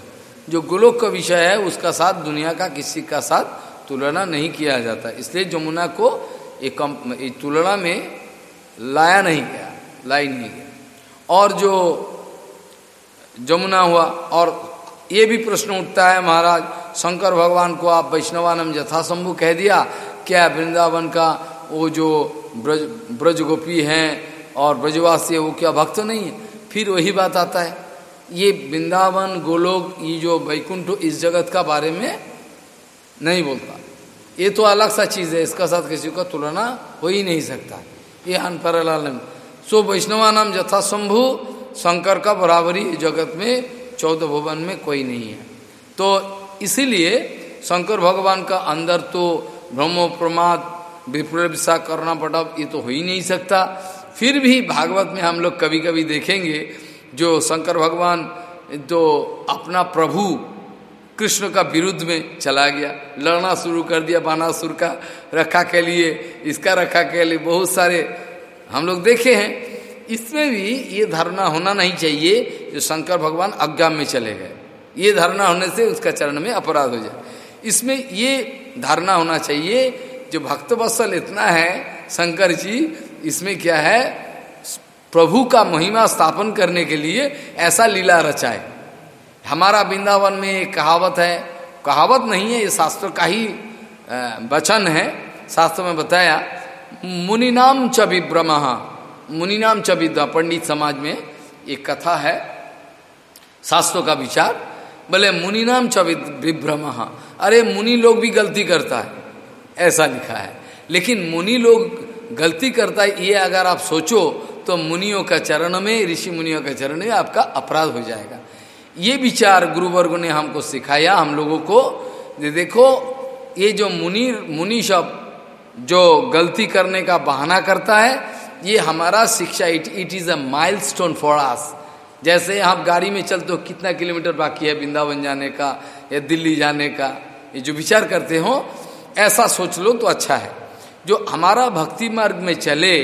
जो गोलोक का विषय है, उसका साथ दुनिया का किसी का साथ तुलना नहीं किया जाता। इसलिए जमुना को एक तुलना में लाया नहीं गया लाई नहीं गया। और जो जमुना हुआ, और ये भी प्रश्न उठता है, महाराज, शंकर भगवान को आप वैष्णवानम यथाशंभु कह दिया, क्या वृंदावन का वो जो ब्रज ब्रज गोपी हैं और ब्रजवासी है, वो क्या भक्त नहीं है? फिर वही बात आता है, ये वृंदावन, गोलोक, ये जो वैकुंठ इस जगत का बारे में नहीं बोलता। ये तो अलग सा चीज़ है, इसका साथ किसी का तुलना हो ही नहीं सकता। ये अनपरलाल सो वैष्णवा नाम यथा शंभु, शंकर का बराबरी जगत में, चौदह भुवन में कोई नहीं है। तो इसीलिए शंकर भगवान का अंदर तो ब्रह्म, प्रमाद विप्र करना पड़ा, ये तो हो ही नहीं सकता। फिर भी भागवत में हम लोग कभी कभी देखेंगे, जो शंकर भगवान तो अपना प्रभु कृष्ण का विरुद्ध में चला गया। लड़ना शुरू कर दिया बानासुर का, रखा के लिए, इसका रखा के लिए बहुत सारे हम लोग देखे हैं। इसमें भी ये धारणा होना नहीं चाहिए जो शंकर भगवान अज्ञा में चले गए। ये धारणा होने से उसका चरण में अपराध हो जाए। इसमें ये धारणा होना चाहिए, जो भक्त वत्सल इतना है, शंकर जी, इसमें क्या है, प्रभु का महिमा स्थापन करने के लिए ऐसा लीला रचाए। हमारा वृंदावन में एक कहावत है। कहावत नहीं है, ये शास्त्र का ही वचन है। शास्त्र में बताया मुनिनाम च विभ्रम। मुनिनाम च विद्वा पंडित समाज में एक कथा है, शास्त्रों का विचार। बोले मुनिनाम च विभ्रम। अरे, मुनि लोग भी गलती करता है, ऐसा लिखा है। लेकिन मुनि लोग गलती करता है, ये अगर आप सोचो तो मुनियों का चरण में, ऋषि मुनियों का चरण में आपका अपराध हो जाएगा। ये विचार गुरुवर्ग ने हमको सिखाया, हम लोगों को। दे देखो, ये जो मुनि मुनि सब जो गलती करने का बहाना करता है, ये हमारा शिक्षा it it is a milestone for us जैसे आप गाड़ी में चलते हो, कितना किलोमीटर बाकी है वृंदावन जाने का या दिल्ली जाने का? ये जो विचार करते हो, ऐसा सोच लो तो अच्छा है। जो हमारा भक्ति मार्ग में चले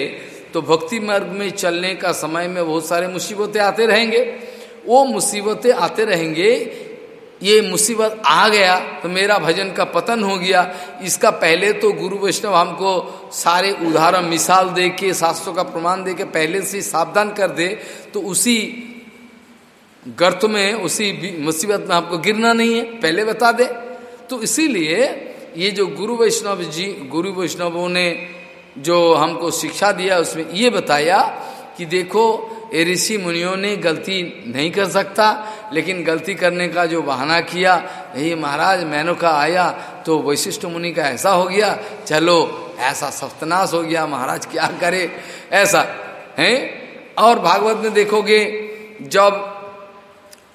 तो भक्ति मार्ग में चलने का समय में बहुत सारे मुसीबतें आते रहेंगे। वो मुसीबतें आते रहेंगे, ये मुसीबत आ गया तो मेरा भजन का पतन हो गया। इसका पहले तो गुरु वैष्णव हमको सारे उदाहरण मिसाल दे के शास्त्रों का प्रमाण दे के पहले से सावधान कर दे तो उसी गर्त में, उसी मुसीबत में आपको गिरना नहीं है, पहले बता दे। तो इसीलिए ये जो गुरु वैष्णव जी, गुरु वैष्णवों ने जो हमको शिक्षा दिया, उसमें ये बताया कि देखो ऋषि मुनियों ने गलती नहीं कर सकता, लेकिन गलती करने का जो बहाना किया यही महाराज, मैनो का आया तो वैशिष्ट मुनि का ऐसा हो गया, चलो, ऐसा सप्तनाश हो गया, महाराज क्या करे? ऐसा, है? और भागवत में देखोगे, जब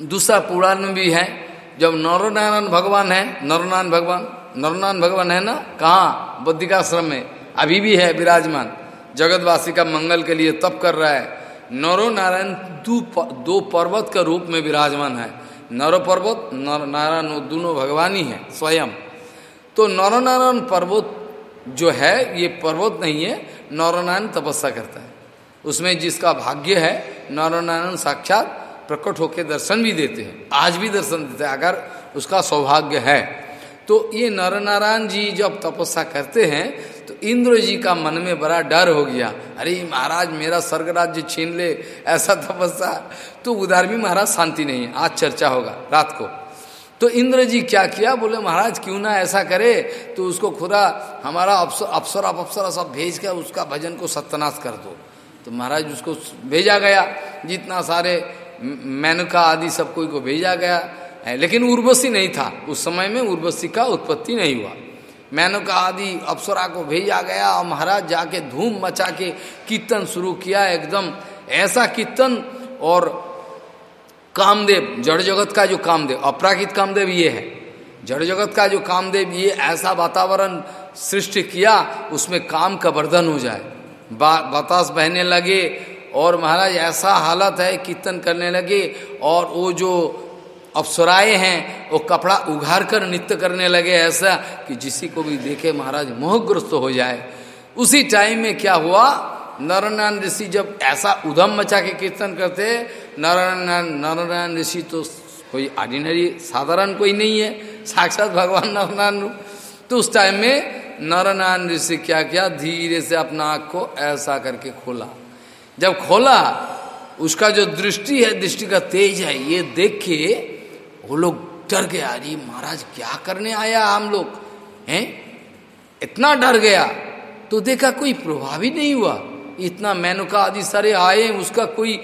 दूसरा पुराण में भी है, जब नरनारायण भगवान है नरनारायण भगवान नरनारायण भगवान है ना? कहाँ? बद्रिकाश्रम में, अभी भी है, विराजमान, जगतवासी का मंगल के लिए तप कर रहा है। नरो नारायण दो दो पर्वत का रूप में विराजमान है। नरो पर्वत नर नारायण दोनों भगवान ही है, स्वयं। तो नरो नारायण पर्वत जो है, ये पर्वत नहीं है, नरनारायण तपस्या करता है। उसमें जिसका भाग्य है, नरनारायण साक्षात प्रकट होकर दर्शन भी देते हैं, आज भी दर्शन देते हैं, अगर उसका सौभाग्य है। तो ये नर नारायण जी जब तपस्या करते हैं इंद्र जी का मन में बड़ा डर हो गया। अरे महाराज, मेरा स्वर्ग राज्य छीन ले, ऐसा तपस्या तो उधर भी महाराज शांति नहीं है, आज चर्चा होगा, रात को। तो इंद्र जी क्या किया? बोले, महाराज, क्यों ना ऐसा करे? तो उसको खुदा, हमारा अफसर अफसर अफसर सब भेज कर उसका भजन को सत्यानाश कर दो। तो महाराज उसको भेजा गया। जितना सारे मेनका आदि सब कोई को भेजा गया। है लेकिन उर्वशी नहीं था। उस समय में उर्वशी का उत्पत्ति नहीं हुआ। मेनका आदि अप्सरा को भेजा गया, और महाराज जाके धूम मचा के कीर्तन शुरू किया एकदम। ऐसा कीर्तन और कामदेव, जड़ जगत का जो कामदेव अपराकित कामदेव ये है। जड़ जगत का जो कामदेव ये ऐसा वातावरण सृष्टि किया, उसमें काम का वर्धन हो जाए। बतास बहने लगे, और महाराज ऐसा हालत है, कीर्तन करने लगे, और वो जो अप्सराए हैं, वो कपड़ा उघार कर नृत्य करने लगे ऐसा कि जिसी को भी देखे महाराज मोहग्रस्त हो जाए। उसी टाइम में क्या हुआ? नारायण ऋषि जब ऐसा उधम मचा के कीर्तन करते, नारायण नारायण ऋषि तो कोई ऑर्डिनरी साधारण कोई नहीं है, साक्षात भगवान नारायण। तो उस टाइम में नरनारायण ऋषि क्या किया? धीरे से अपना आँख को ऐसा करके खोला। जब खोला, उसका जो दृष्टि है, दृष्टि का तेज है, ये देख के वो लोग डर गया अरे महाराज, क्या करने आया हम लोग? हैं? इतना डर गया। तो देखा कोई प्रभावी नहीं हुआ। इतना मेनुका आदि सारे आए, उसका कोई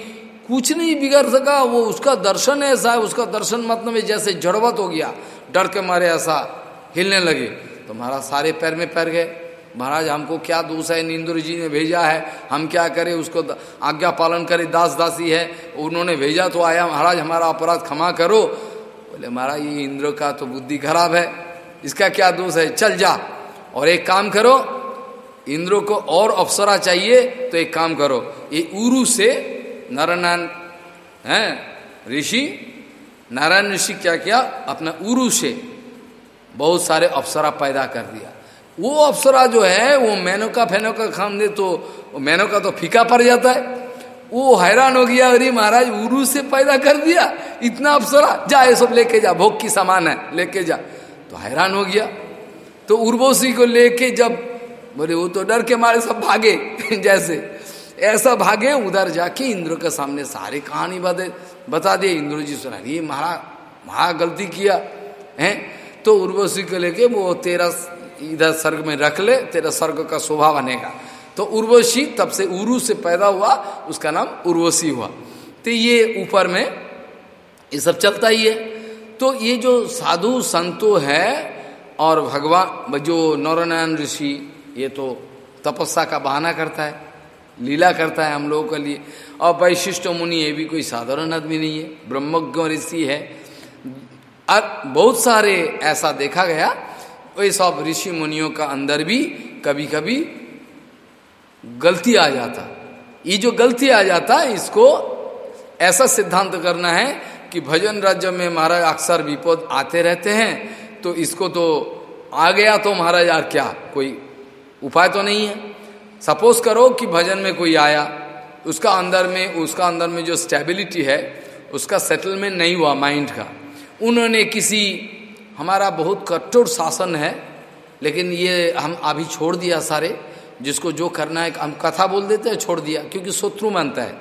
कुछ नहीं बिगड़ सका। वो उसका दर्शन ऐसा है, उसका दर्शन मतलब जैसे जड़वत हो गया। डर के मारे ऐसा हिलने लगे। तो महाराज, सारे पैर में पैर गए। महाराज, हमको क्या दोष है? इंद्र जी ने भेजा है। हम क्या करें? उसको आज्ञा पालन करें। दास दासी है, उन्होंने भेजा तो आया। महाराज, हमारा अपराध क्षमा करो। बोले, महाराज, ये इंद्र का तो बुद्धि खराब है। इसका क्या दोष है? चल जा और एक काम करो। इंद्र को और अप्सरा चाहिए तो एक काम करो। ये उरु से नारायण है? ऋषि, नारायण ऋषि क्या किया? अपना उरु से बहुत सारे अप्सरा पैदा कर दिया। वो अप्सरा जो है, वो मैनो का फैनो का खाम दे तो मैनो का तो फीका पड़ जाता है। वो हैरान हो गया, अरे महाराज उरू से पैदा कर दिया, इतना अप्सरा, जा ये सब लेके जा, भोग की सामान है, लेके जा। तो हैरान हो गया। तो उर्वशी को लेके जब बोले वो तो डर के मारे सब भागे, जैसे। ऐसा भागे, उधर जाके इंद्र के सामने सारी कहानी बता बता दे इंद्र जी सुना ये महाराज महा गलती किया, है? तो उर्वशी को लेके वो तेरा, इधर स्वर्ग में रख ले, तेरा स्वर्ग का शोभा बनेगा। तो उर्वशी तब से उरु से पैदा हुआ, उसका नाम उर्वशी हुआ। तो ये ऊपर में, ये सब चलता ही है। तो ये जो साधु संतो है और भगवान, जो नौरनारायण ऋषि, ये तो तपस्या का बहाना करता है, लीला करता है हम लोगों के लिए। और वैशिष्ट मुनि, ये भी कोई साधारण आदमी नहीं है, ब्रह्मज्ञ ऋषि है। और बहुत सारे ऐसा देखा गया, वही सब ऋषि मुनियों का अंदर भी कभी कभी गलती आ जाता। ये जो गलती आ जाता, इसको ऐसा सिद्धांत करना है कि भजन राज्य में महाराज अक्सर विपद आते रहते हैं तो इसको तो आ गया तो महाराज यार क्या? कोई उपाय तो नहीं है। सपोज़ करो कि भजन में कोई आया, उसका अंदर में, उसका अंदर में जो स्टेबिलिटी है, उसका सेटलमेंट नहीं हुआ माइंड का। उन्होंने किसी, हमारा बहुत कठोर शासन है, लेकिन ये हम अभी छोड़ दिया सारे। जिसको जो करना है हम कथा बोल देते हैं, छोड़ दिया, क्योंकि शत्रु मानता है।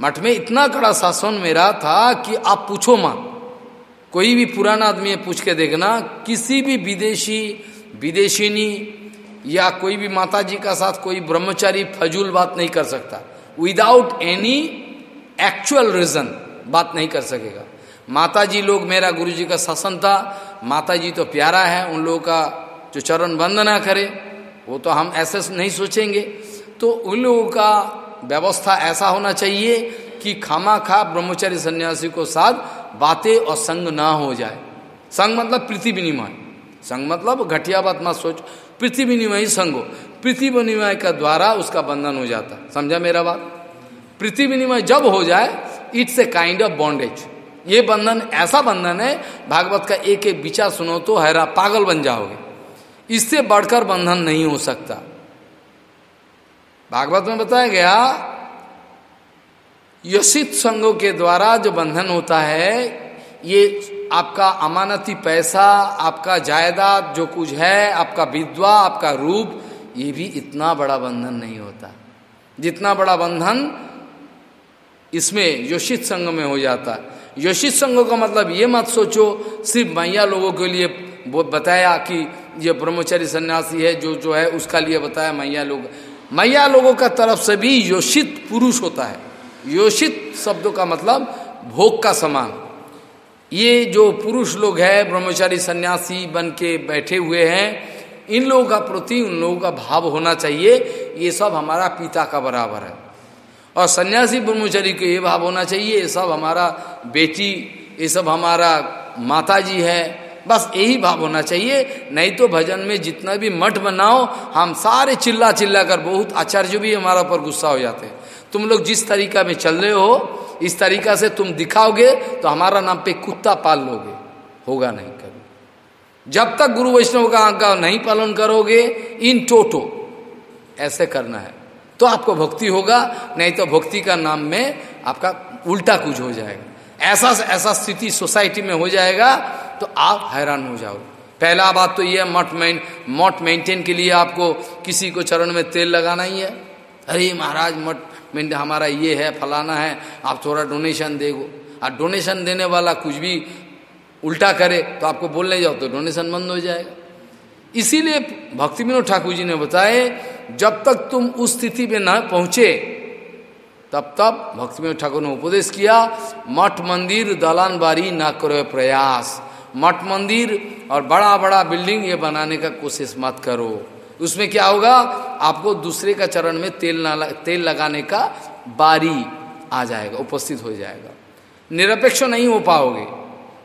मठ में इतना कड़ा शासन मेरा था कि आप पूछो मत। कोई भी पुराना आदमी पूछ के देखना, किसी भी विदेशी, विदेशिनी या कोई भी माता जी का साथ कोई ब्रह्मचारी फजूल बात नहीं कर सकता। विदाउट एनी एक्चुअल रीजन बात नहीं कर सकेगा। माता जी लोग मेरा गुरु जी का शासन था माता जी तो प्यारा है, उन लोगों का जो चरण वंदना करे। वो तो हम ऐसे नहीं सोचेंगे। तो उन लोगों का व्यवस्था ऐसा होना चाहिए कि खामा खा ब्रह्मचारी सन्यासी को साथ बातें और संग ना हो जाए। संग मतलब पृथ्वी विनिमय। संग मतलब घटिया बात मत सोच। पृथ्वी विनिमय संग हो। पृथ्वी विनिमय का द्वारा उसका बंधन हो जाता। समझा मेरा बात? पृथ्वी विनिमय जब हो जाए it's a kind of bondage ये बंधन, ऐसा बंधन है, भागवत का एक एक विचार सुनो तो हैरा पागल बन जाओगे। इससे बढ़कर बंधन नहीं हो सकता। भागवत में बताया गया यशित संघों के द्वारा जो बंधन होता है, ये आपका अमानती पैसा, आपका जायदाद, जो कुछ है, आपका विधवा, आपका रूप, ये भी इतना बड़ा बंधन नहीं होता। जितना बड़ा बंधन इसमें योषित संघ में हो जाता। योषित संघ का मतलब ये मत सोचो, सिर्फ़ मैया लोगों के लिए बताया कि ये ब्रह्मचारी सन्यासी है, जो जो है, उसका लिए बताया मैया लोग। मैया लोगों का तरफ़ से भी योषित पुरुष होता है। योषित शब्दों का मतलब भोग का समान। ये जो पुरुष लोग है ब्रह्मचारी सन्यासी बन के बैठे हुए हैं, इन लोगों का प्रति, उन लोगों का भाव होना चाहिए। ये सब हमारा पिता का बराबर है। और सन्यासी ब्रह्मचारी को ये भाव होना चाहिए। ये सब हमारा बेटी, ये सब हमारा माता जी है। बस यही भाव होना चाहिए। नहीं तो भजन में जितना भी मठ बनाओ, हम सारे चिल्ला चिल्ला कर बहुत आचार्य भी हमारा ऊपर गुस्सा हो जाते हैं। तुम लोग जिस तरीका में चल रहे हो, इस तरीका से तुम दिखाओगे तो हमारा नाम पे कुत्ता पाल लोगे। होगा नहीं कभी। जब तक गुरु वैष्णव का आज्ञा नहीं पालन करोगे, इन टोटो, ऐसे करना है। तो आपको भक्ति होगा, नहीं तो भक्ति का नाम में आपका उल्टा कुछ हो जाएगा। ऐसा ऐसा स्थिति सोसाइटी में हो जाएगा तो आप हैरान हो जाओ। पहला बात तो यह मठ मेन मठ मेंटेन के लिए आपको किसी को चरण में तेल लगाना ही है। अरे महाराज, मठ में हमारा ये है, फलाना है, आप थोड़ा डोनेशन देगो। और डोनेशन देने वाला कुछ भी उल्टा करे तो आपको बोलने जाओ तो डोनेशन बंद हो जाएगा। इसीलिए भक्ति विनोद ठाकुर जी ने बताए, जब तक तुम उस स्थिति में न पहुँचे, तब तब भक्ति विनोद ठाकुर ने उपदेश किया, मठ मंदिर दलान बारी ना करो प्रयास। मठ मंदिर और बड़ा बड़ा बिल्डिंग ये बनाने का कोशिश मत करो। उसमें क्या होगा? आपको दूसरे का चरण में तेल ना तेल लगाने का बारी आ जाएगा, उपस्थित हो जाएगा। निरपेक्ष नहीं हो पाओगे।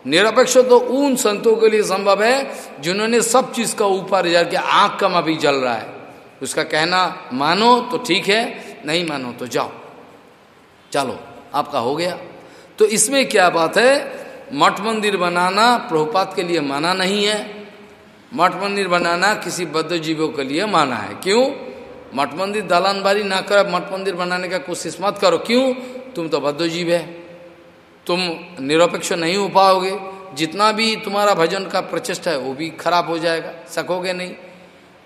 निरपेक्ष तो उन संतों के लिए संभव है, जिन्होंने सब चीज़ का ऊपर जल के आँख कम अभी जल रहा है। उसका कहना, मानो तो ठीक है, नहीं मानो तो जाओ। चलो, आपका हो गया। तो इसमें क्या बात है? मठ मंदिर बनाना प्रभुपात के लिए माना नहीं है। मठ मंदिर बनाना किसी बद्ध जीवों के लिए माना है। क्यों? मठ मंदिर दलानबारी ना कर, मठ मंदिर बनाने का कोशिश मत करो। क्यों? तुम तो बद्ध जीव है। तुम निरपेक्ष नहीं हो पाओगे। जितना भी तुम्हारा भजन का प्रचेष्ट है, वो भी खराब हो जाएगा। सकोगे नहीं।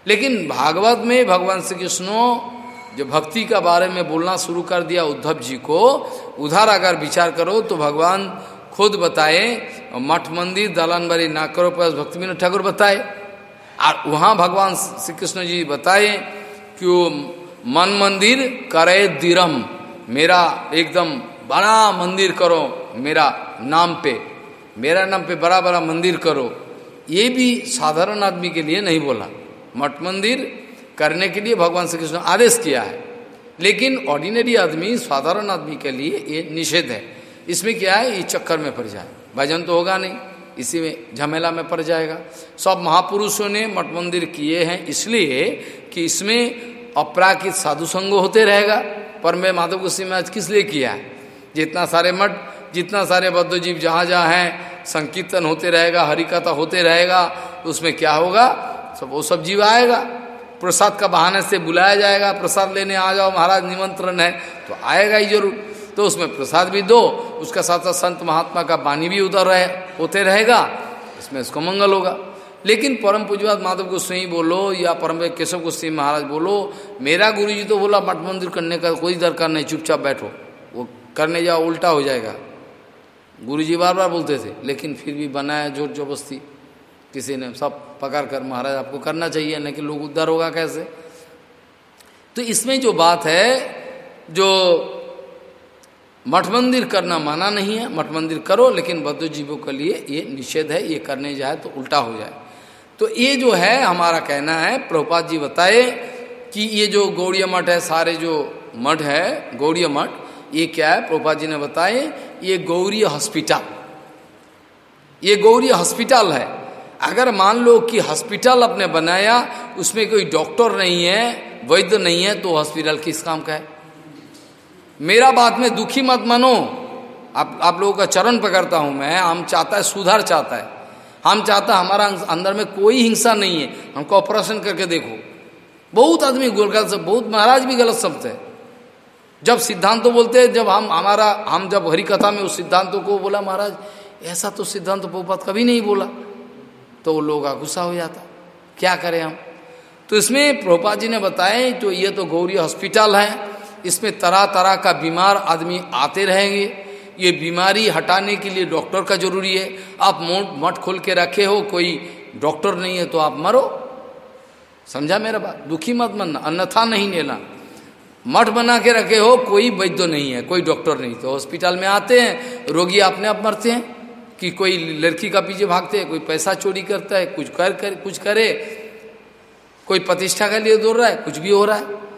लेकिन भागवत में भगवान श्री कृष्णो जो भक्ति का बारे में बोलना शुरू कर दिया उद्धव जी को, उधर अगर विचार करो तो भगवान खुद बताए मठ मंदिर दलानबारी ना करो पर भक्ति विनोद ठाकुर बताए। और वहाँ भगवान श्री कृष्ण जी बताए कि वो मन मंदिर करे दिरम, मेरा एकदम बड़ा मंदिर करो, मेरा नाम पे, मेरा नाम पे बड़ा बड़ा मंदिर करो। ये भी साधारण आदमी के लिए नहीं बोला। मठ मंदिर करने के लिए भगवान श्री कृष्ण आदेश किया है। लेकिन ऑर्डिनरी आदमी, साधारण आदमी के लिए ये निषेध है। इसमें क्या है? इस चक्कर में पड़ जाए। भजन तो होगा नहीं। इसी में झमेला में पड़ जाएगा। सब महापुरुषों ने मठ मंदिर किए हैं इसलिए कि इसमें अपराकित साधु संग होते रहेगा। पर मैं माधव गोस्वी में आज किस लिए किया है? जितना सारे मठ, जितना सारे बद्धजीव जहाँ जहाँ हैं, संकीर्तन होते रहेगा, हरिकथा होते रहेगा तो उसमें क्या होगा? सब, वो सब जीव आएगा। प्रसाद का बहाने से बुलाया जाएगा। प्रसाद लेने आ जाओ, महाराज निमंत्रण है तो आएगा ही ज़रूर। तो उसमें प्रसाद भी दो, उसका साथ साथ संत महात्मा का पानी भी उतर रहे, होते रहेगा, इसमें इसको मंगल होगा। लेकिन परम पूजवाद माधव को गोस्वाई बोलो, या परम केशव को गोस्वाई महाराज बोलो, मेरा गुरु जी तो बोला, मठ मंदिर करने का कोई दरकार नहीं, चुपचाप बैठो। वो करने जाओ उल्टा हो जाएगा। गुरु जी बार बार बोलते थे, लेकिन फिर भी बनाया ज़ोर जबरस्ती किसी ने सब पकड़ कर, महाराज, आपको करना चाहिए, नहीं कि लोग उद्धार होगा कैसे? तो इसमें जो बात है, जो मठ मंदिर करना माना नहीं है मठ मंदिर करो, लेकिन बद्ध जीवों के लिए ये निषेध है, ये करने जाए तो उल्टा हो जाए। तो ये जो है, हमारा कहना है, प्रभुपाद जी बताए कि ये जो गौड़िया मठ है, सारे जो मठ है, गौड़िया मठ, ये क्या है? प्रभुपाद जी ने बताए, ये गौरी हॉस्पिटल। ये गौरी हॉस्पिटल है। अगर मान लो कि हॉस्पिटल आपने बनाया, उसमें कोई डॉक्टर नहीं है, वैद्य नहीं है तो हॉस्पिटल किस काम का है? मेरा बात में दुखी मत मानो। आप आप लोगों का चरण पकड़ता हूँ मैं। हम चाहता है सुधार चाहता है। हम चाहता है हमारा अंदर में कोई हिंसा नहीं है। हमको ऑपरेशन करके देखो। बहुत आदमी गलत सब, बहुत महाराज भी गलत शब्द है। जब सिद्धांत तो बोलते हैं, जब हम, हमारा, हम जब हरी कथा में उस सिद्धांतों को बोला, महाराज, ऐसा तो सिद्धांत पोपत कभी नहीं बोला तो वो लोग गुस्सा हो जाता। क्या करें हम? तो इसमें प्रोपा जी ने बताए तो ये तो गौरी हॉस्पिटल है। इसमें तरह तरह का बीमार आदमी आते रहेंगे। ये बीमारी हटाने के लिए डॉक्टर का ज़रूरी है। आप मोट मठ खोल के रखे हो कोई डॉक्टर नहीं है तो आप मरो। समझा मेरा बात? दुखी मत मनना अन्यथा नहीं लेना। मठ बना के रखे हो कोई वैद्य नहीं है कोई डॉक्टर नहीं। तो हॉस्पिटल में आते हैं रोगी अपने आप मरते हैं कि कोई लड़की का पीछे भागते हैं कोई पैसा चोरी करता है कुछ कर, कर कुछ करे। कोई प्रतिष्ठा के लिए दौड़ रहा है कुछ भी हो रहा है।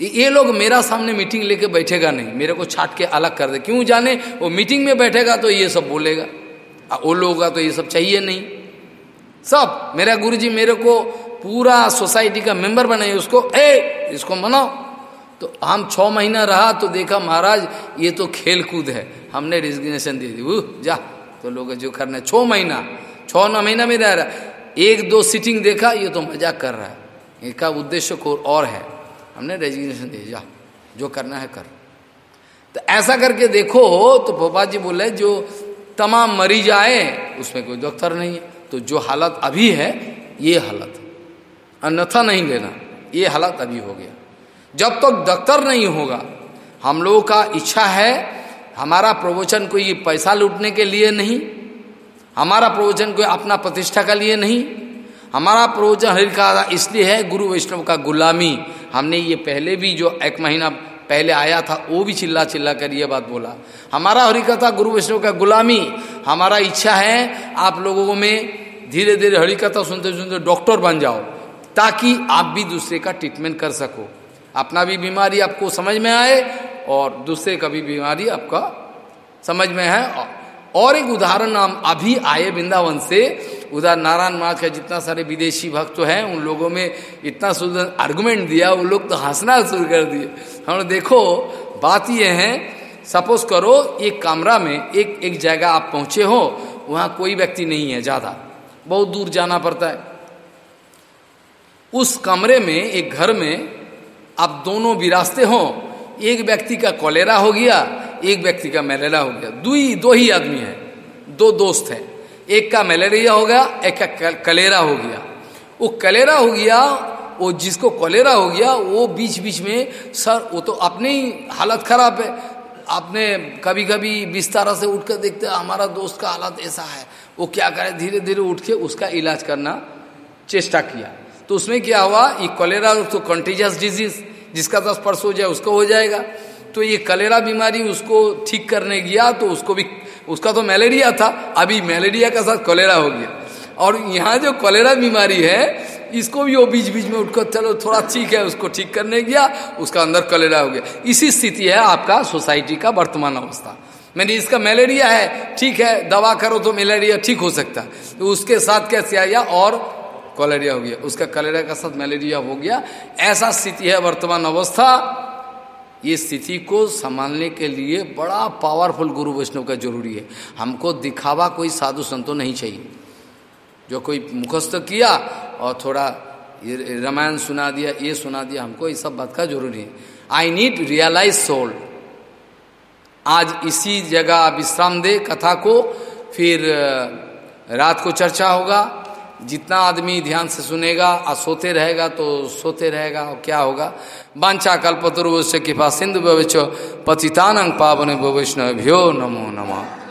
ये लोग मेरा सामने मीटिंग लेके बैठेगा नहीं। मेरे को छाट के अलग कर दे। क्यों जाने? वो मीटिंग में बैठेगा तो ये सब बोलेगा। वो लोग का तो ये सब चाहिए नहीं। सब, मेरा गुरुजी मेरे को पूरा सोसाइटी का मेंबर बनाए उसको, ए, इसको मनाओ। तो हम छ महीना रहा तो देखा, महाराज, ये तो खेल कूद है। हमने रिजिग्नेशन दे दी। जा। तो लोग जो करना है छह महीना, छह नौ महीना में रह रहा। एक दो सीटिंग देखा, ये तो मज़ाक कर रहा है। इसका उद्देश्य को और है। हमने रेजिग्नेशन दे जा जो करना है कर। तो ऐसा करके देखो तो भोपा जी बोले, जो तमाम मरीज़ आए, उसमें कोई डॉक्टर नहीं है। तो जो हालत अभी है, ये हालत। अन्यथा नहीं लेना। ये हालत अभी हो गया। जब तक तो डॉक्टर नहीं होगा, हम लोगों का इच्छा है, हमारा प्रवचन कोई पैसा लूटने के लिए नहीं, हमारा प्रवचन कोई अपना प्रतिष्ठा के लिए नहीं हमारा प्रवचन हरि का इसलिए है, गुरु वैष्णव का गुलामी। हमने ये पहले भी जो एक महीना पहले आया था, वो भी चिल्ला चिल्ला कर ये बात बोला। हमारा हरिकथा गुरु वैष्णव का गुलामी। हमारा इच्छा है, आप लोगों में धीरे धीरे हरिकथा सुनते सुनते डॉक्टर बन जाओ, ताकि आप भी दूसरे का ट्रीटमेंट कर सको। अपना भी बीमारी आपको समझ में आए, और दूसरे का भी बीमारी आपका समझ में है और एक उदाहरण नाम अभी आए वृंदावन से। उधर नारायण माँ का जितना सारे विदेशी भक्त हैं, उन लोगों में इतना सुंदर आर्गुमेंट दिया, वो लोग तो हंसना शुरू कर दिए। हम देखो, बात ये है सपोज़ करो, एक कमरा में, एक एक जगह आप पहुँचे हो, वहाँ कोई व्यक्ति नहीं है ज़्यादा। बहुत दूर जाना पड़ता है। उस कमरे में, एक घर में, आप दोनों विरासते हो, एक व्यक्ति का कोलेरा हो गया एक व्यक्ति का मलेरिया हो गया। दो ही दो ही आदमी है। दो दोस्त है। एक का मलेरिया हो गया, एक का कलेरा हो गया। वो कलेरा हो गया, वो जिसको कलेरा हो गया, वो बीच बीच में, सर, वो तो अपने ही हालत खराब है। आपने कभी कभी बिस्तारा से उठकर देखते हमारा दोस्त का हालत ऐसा है। वो क्या करे? धीरे धीरे उठ के उसका इलाज करना चेष्टा किया। तो उसमें क्या हुआ? ये कलेरा तो कंटीजियस डिज़ीज़ जिसका दस परस हो जाए, उसको हो जाएगा। तो ये कलेरा बीमारी उसको ठीक करने गया तो उसको भी, उसका तो मलेरिया था, अभी मलेरिया के साथ कलेरा हो गया। और यहाँ जो कलेरा बीमारी है, इसको भी वो बीच बीच में उठकर, चलो, थोड़ा ठीक है, उसको ठीक करने गया, उसका अंदर कलेरा हो गया। इसी स्थिति है आपका सोसाइटी का वर्तमान अवस्था। मैंने इसका मलेरिया है, ठीक है, दवा करो तो मलेरिया ठीक हो सकता है। तो उसके साथ कैसे आया? और कॉलेरिया हो गया। उसका कलेरिया का साथ मलेरिया हो गया। ऐसा स्थिति है वर्तमान अवस्था। ये स्थिति को संभालने के लिए बड़ा पावरफुल गुरु वैष्णव का ज़रूरी है। हमको दिखावा कोई साधु संतो नहीं चाहिए। जो कोई मुखस्त किया और थोड़ा रामायण सुना दिया, ये सुना दिया, हमको ये सब बात का ज़रूरी है। आई नीड रियलाइज़ सोल आज इसी जगह विश्राम दे, कथा को, फिर रात को चर्चा होगा। जितना आदमी ध्यान से सुनेगा और सोते रहेगा तो सोते रहेगा और क्या होगा? बांछा कल्पतुर्वश्य कृपा सिंधु भविष्य पतितानंग पावन वैष्णव भ्यो नमो नमः।